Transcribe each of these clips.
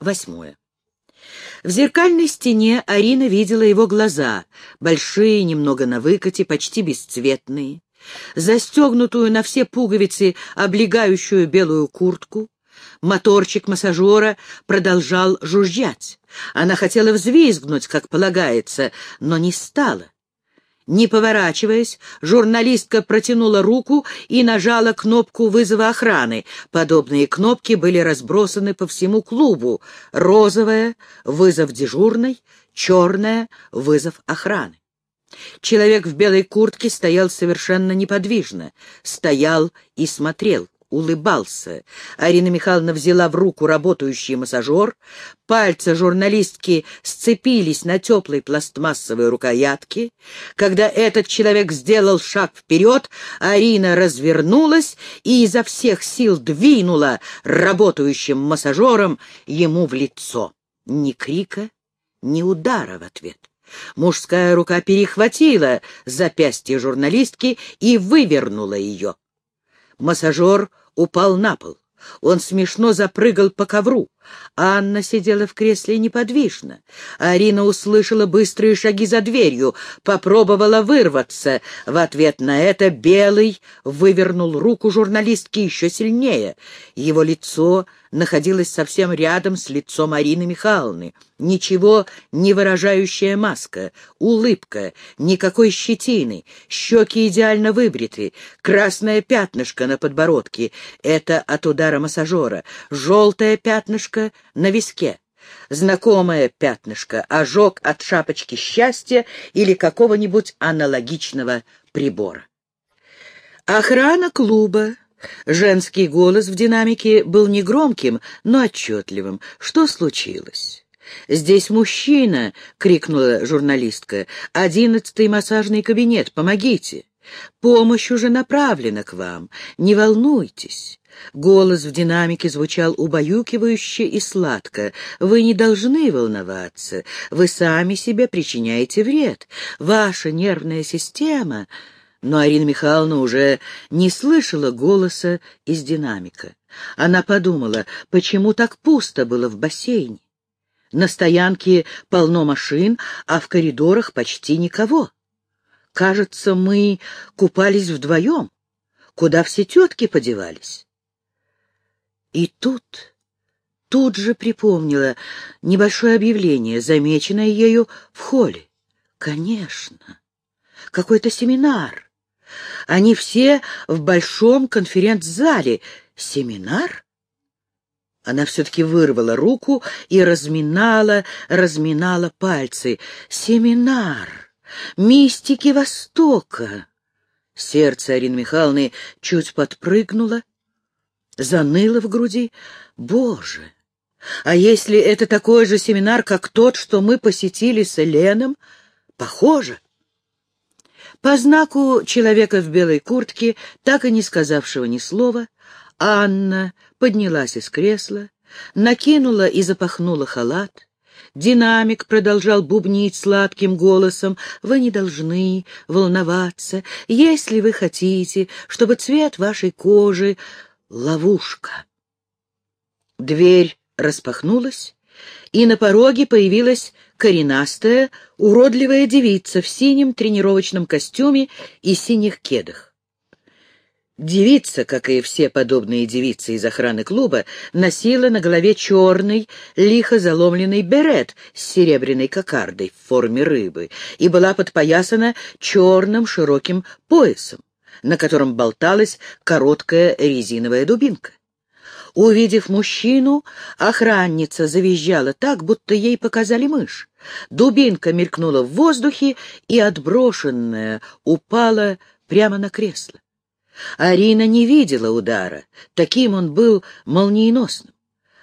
Восьмое. В зеркальной стене Арина видела его глаза, большие, немного на выкате, почти бесцветные, застегнутую на все пуговицы облегающую белую куртку. Моторчик массажера продолжал жужжать. Она хотела взвизгнуть, как полагается, но не стала. Не поворачиваясь, журналистка протянула руку и нажала кнопку вызова охраны. Подобные кнопки были разбросаны по всему клубу. Розовая — вызов дежурной, черная — вызов охраны. Человек в белой куртке стоял совершенно неподвижно, стоял и смотрел улыбался. Арина Михайловна взяла в руку работающий массажер. Пальцы журналистки сцепились на теплой пластмассовой рукоятке. Когда этот человек сделал шаг вперед, Арина развернулась и изо всех сил двинула работающим массажером ему в лицо. Ни крика, ни удара в ответ. Мужская рука перехватила запястье журналистки и вывернула ее. Массажер упал на пол. Он смешно запрыгал по ковру. Анна сидела в кресле неподвижно. Арина услышала быстрые шаги за дверью, попробовала вырваться. В ответ на это Белый вывернул руку журналистки еще сильнее. Его лицо находилась совсем рядом с лицом Арины Михайловны. Ничего не выражающая маска, улыбка, никакой щетины, щеки идеально выбриты, красное пятнышко на подбородке — это от удара массажера, желтое пятнышко на виске. Знакомое пятнышко, ожог от шапочки счастья или какого-нибудь аналогичного прибора. Охрана клуба Женский голос в динамике был негромким, но отчетливым. Что случилось? «Здесь мужчина!» — крикнула журналистка. «Одиннадцатый массажный кабинет, помогите!» «Помощь уже направлена к вам, не волнуйтесь!» Голос в динамике звучал убаюкивающе и сладко. «Вы не должны волноваться, вы сами себе причиняете вред. Ваша нервная система...» но Арина Михайловна уже не слышала голоса из динамика. Она подумала, почему так пусто было в бассейне. На стоянке полно машин, а в коридорах почти никого. Кажется, мы купались вдвоем. Куда все тетки подевались? И тут, тут же припомнила небольшое объявление, замеченное ею в холле. Конечно, какой-то семинар. Они все в большом конференц-зале. Семинар? Она все-таки вырвала руку и разминала, разминала пальцы. Семинар! Мистики Востока! Сердце Арины Михайловны чуть подпрыгнуло, заныло в груди. Боже! А если это такой же семинар, как тот, что мы посетили с Эленом? Похоже. По знаку человека в белой куртке, так и не сказавшего ни слова, Анна поднялась из кресла, накинула и запахнула халат. Динамик продолжал бубнить сладким голосом. «Вы не должны волноваться, если вы хотите, чтобы цвет вашей кожи — ловушка». Дверь распахнулась, и на пороге появилась коренастая, уродливая девица в синем тренировочном костюме и синих кедах. Девица, как и все подобные девицы из охраны клуба, носила на голове черный, лихо заломленный берет с серебряной кокардой в форме рыбы и была подпоясана черным широким поясом, на котором болталась короткая резиновая дубинка. Увидев мужчину, охранница завизжала так, будто ей показали мышь. Дубинка мелькнула в воздухе и, отброшенная, упала прямо на кресло. Арина не видела удара, таким он был молниеносным.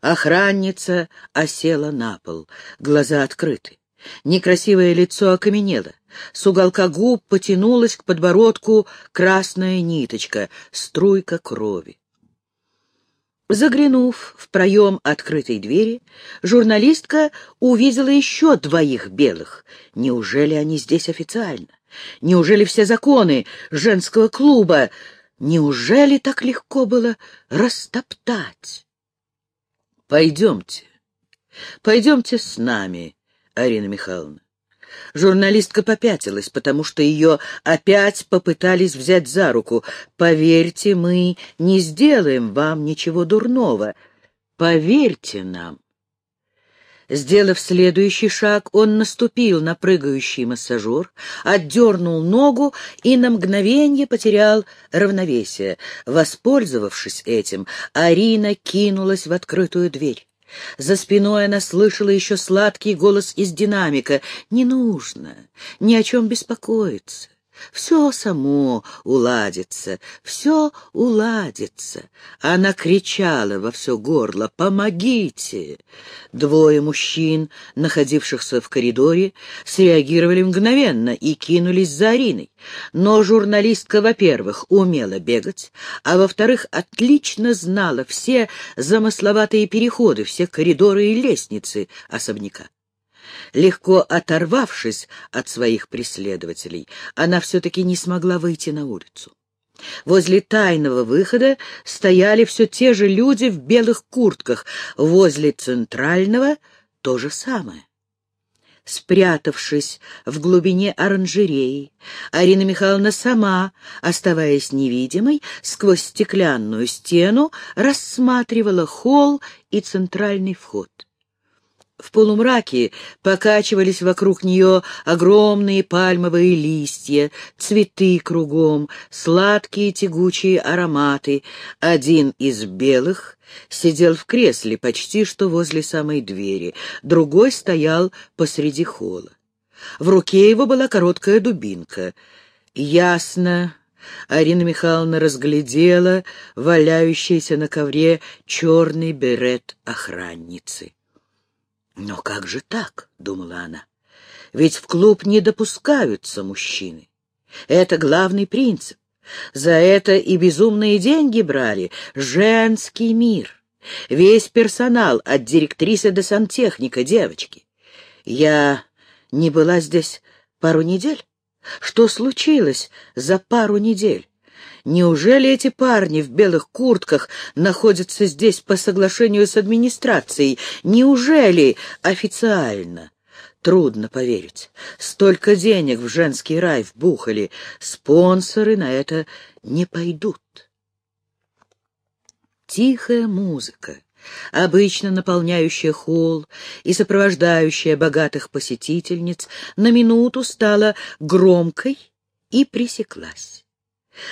Охранница осела на пол, глаза открыты. Некрасивое лицо окаменело. С уголка губ потянулась к подбородку красная ниточка, струйка крови. Заглянув в проем открытой двери, журналистка увидела еще двоих белых. Неужели они здесь официально? Неужели все законы женского клуба? Неужели так легко было растоптать? Пойдемте. Пойдемте с нами, Арина Михайловна. Журналистка попятилась, потому что ее опять попытались взять за руку. «Поверьте, мы не сделаем вам ничего дурного. Поверьте нам». Сделав следующий шаг, он наступил на прыгающий массажер, отдернул ногу и на мгновение потерял равновесие. Воспользовавшись этим, Арина кинулась в открытую дверь. За спиной она слышала еще сладкий голос из динамика. «Не нужно ни о чем беспокоиться. Все само уладится, все уладится. Она кричала во все горло «Помогите!». Двое мужчин, находившихся в коридоре, среагировали мгновенно и кинулись за Ариной. Но журналистка, во-первых, умела бегать, а во-вторых, отлично знала все замысловатые переходы, все коридоры и лестницы особняка. Легко оторвавшись от своих преследователей, она все-таки не смогла выйти на улицу. Возле тайного выхода стояли все те же люди в белых куртках, возле центрального — то же самое. Спрятавшись в глубине оранжереи, Арина Михайловна сама, оставаясь невидимой, сквозь стеклянную стену рассматривала холл и центральный вход. В полумраке покачивались вокруг нее огромные пальмовые листья, цветы кругом, сладкие тягучие ароматы. Один из белых сидел в кресле почти что возле самой двери, другой стоял посреди холла. В руке его была короткая дубинка. Ясно, Арина Михайловна разглядела валяющийся на ковре черный берет охранницы. «Но как же так?» — думала она. «Ведь в клуб не допускаются мужчины. Это главный принцип. За это и безумные деньги брали. Женский мир. Весь персонал, от директрисы до сантехника, девочки. Я не была здесь пару недель? Что случилось за пару недель? Неужели эти парни в белых куртках находятся здесь по соглашению с администрацией? Неужели официально? Трудно поверить. Столько денег в женский рай вбухали. Спонсоры на это не пойдут. Тихая музыка, обычно наполняющая холл и сопровождающая богатых посетительниц, на минуту стала громкой и пресеклась.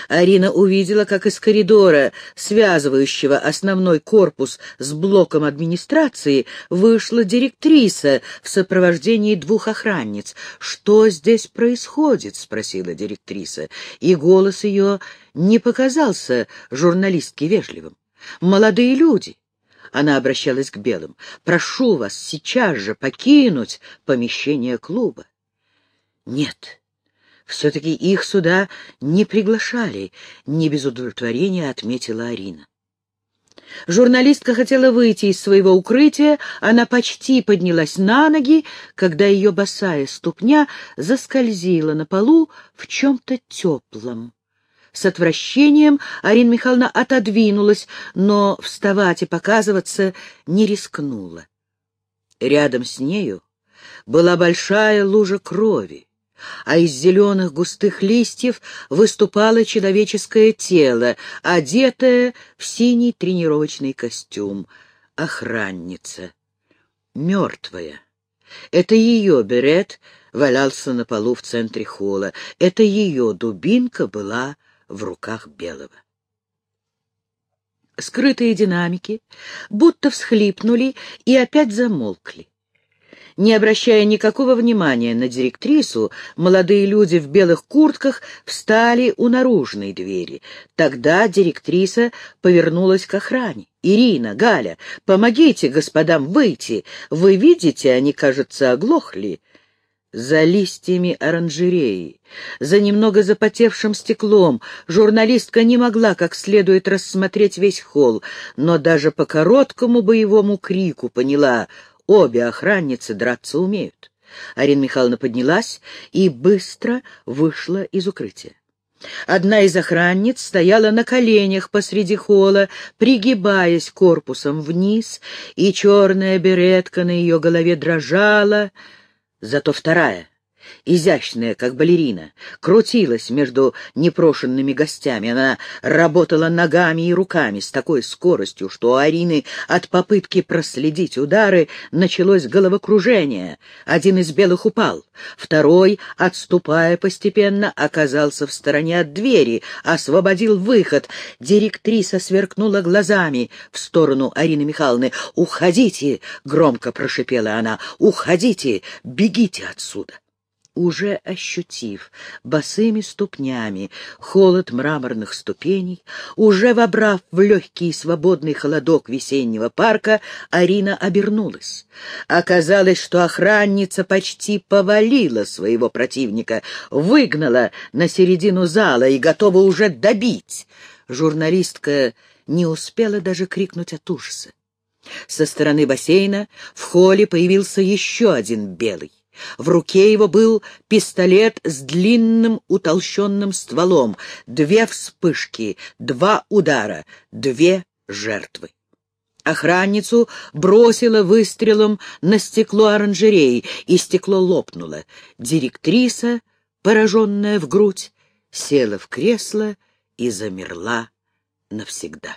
Арина увидела, как из коридора, связывающего основной корпус с блоком администрации, вышла директриса в сопровождении двух охранниц. «Что здесь происходит?» — спросила директриса, и голос ее не показался журналистке вежливым. «Молодые люди!» Она обращалась к белым. «Прошу вас сейчас же покинуть помещение клуба». «Нет, все-таки их сюда не приглашали, не без удовлетворения отметила Арина. Журналистка хотела выйти из своего укрытия, она почти поднялась на ноги, когда ее босая ступня заскользила на полу в чем-то теплом. С отвращением Арина Михайловна отодвинулась, но вставать и показываться не рискнула. Рядом с нею была большая лужа крови а из зеленых густых листьев выступало человеческое тело, одетое в синий тренировочный костюм. Охранница. Мертвая. Это ее берет валялся на полу в центре холла. Это ее дубинка была в руках белого. Скрытые динамики будто всхлипнули и опять замолкли. Не обращая никакого внимания на директрису, молодые люди в белых куртках встали у наружной двери. Тогда директриса повернулась к охране. «Ирина, Галя, помогите господам выйти. Вы видите, они, кажется, оглохли» за листьями оранжереи, за немного запотевшим стеклом. Журналистка не могла как следует рассмотреть весь холл, но даже по короткому боевому крику поняла Обе охранницы драться умеют. Арина Михайловна поднялась и быстро вышла из укрытия. Одна из охранниц стояла на коленях посреди холла, пригибаясь корпусом вниз, и черная беретка на ее голове дрожала, зато вторая — изящная, как балерина, крутилась между непрошенными гостями. Она работала ногами и руками с такой скоростью, что у Арины от попытки проследить удары началось головокружение. Один из белых упал, второй, отступая постепенно, оказался в стороне от двери, освободил выход. Директриса сверкнула глазами в сторону Арины Михайловны. «Уходите!» — громко прошипела она. «Уходите! Бегите отсюда!» Уже ощутив босыми ступнями холод мраморных ступеней, уже вобрав в легкий свободный холодок весеннего парка, Арина обернулась. Оказалось, что охранница почти повалила своего противника, выгнала на середину зала и готова уже добить. Журналистка не успела даже крикнуть от ужаса. Со стороны бассейна в холле появился еще один белый. В руке его был пистолет с длинным утолщенным стволом, две вспышки, два удара, две жертвы. Охранницу бросило выстрелом на стекло оранжереи, и стекло лопнуло. Директриса, пораженная в грудь, села в кресло и замерла навсегда.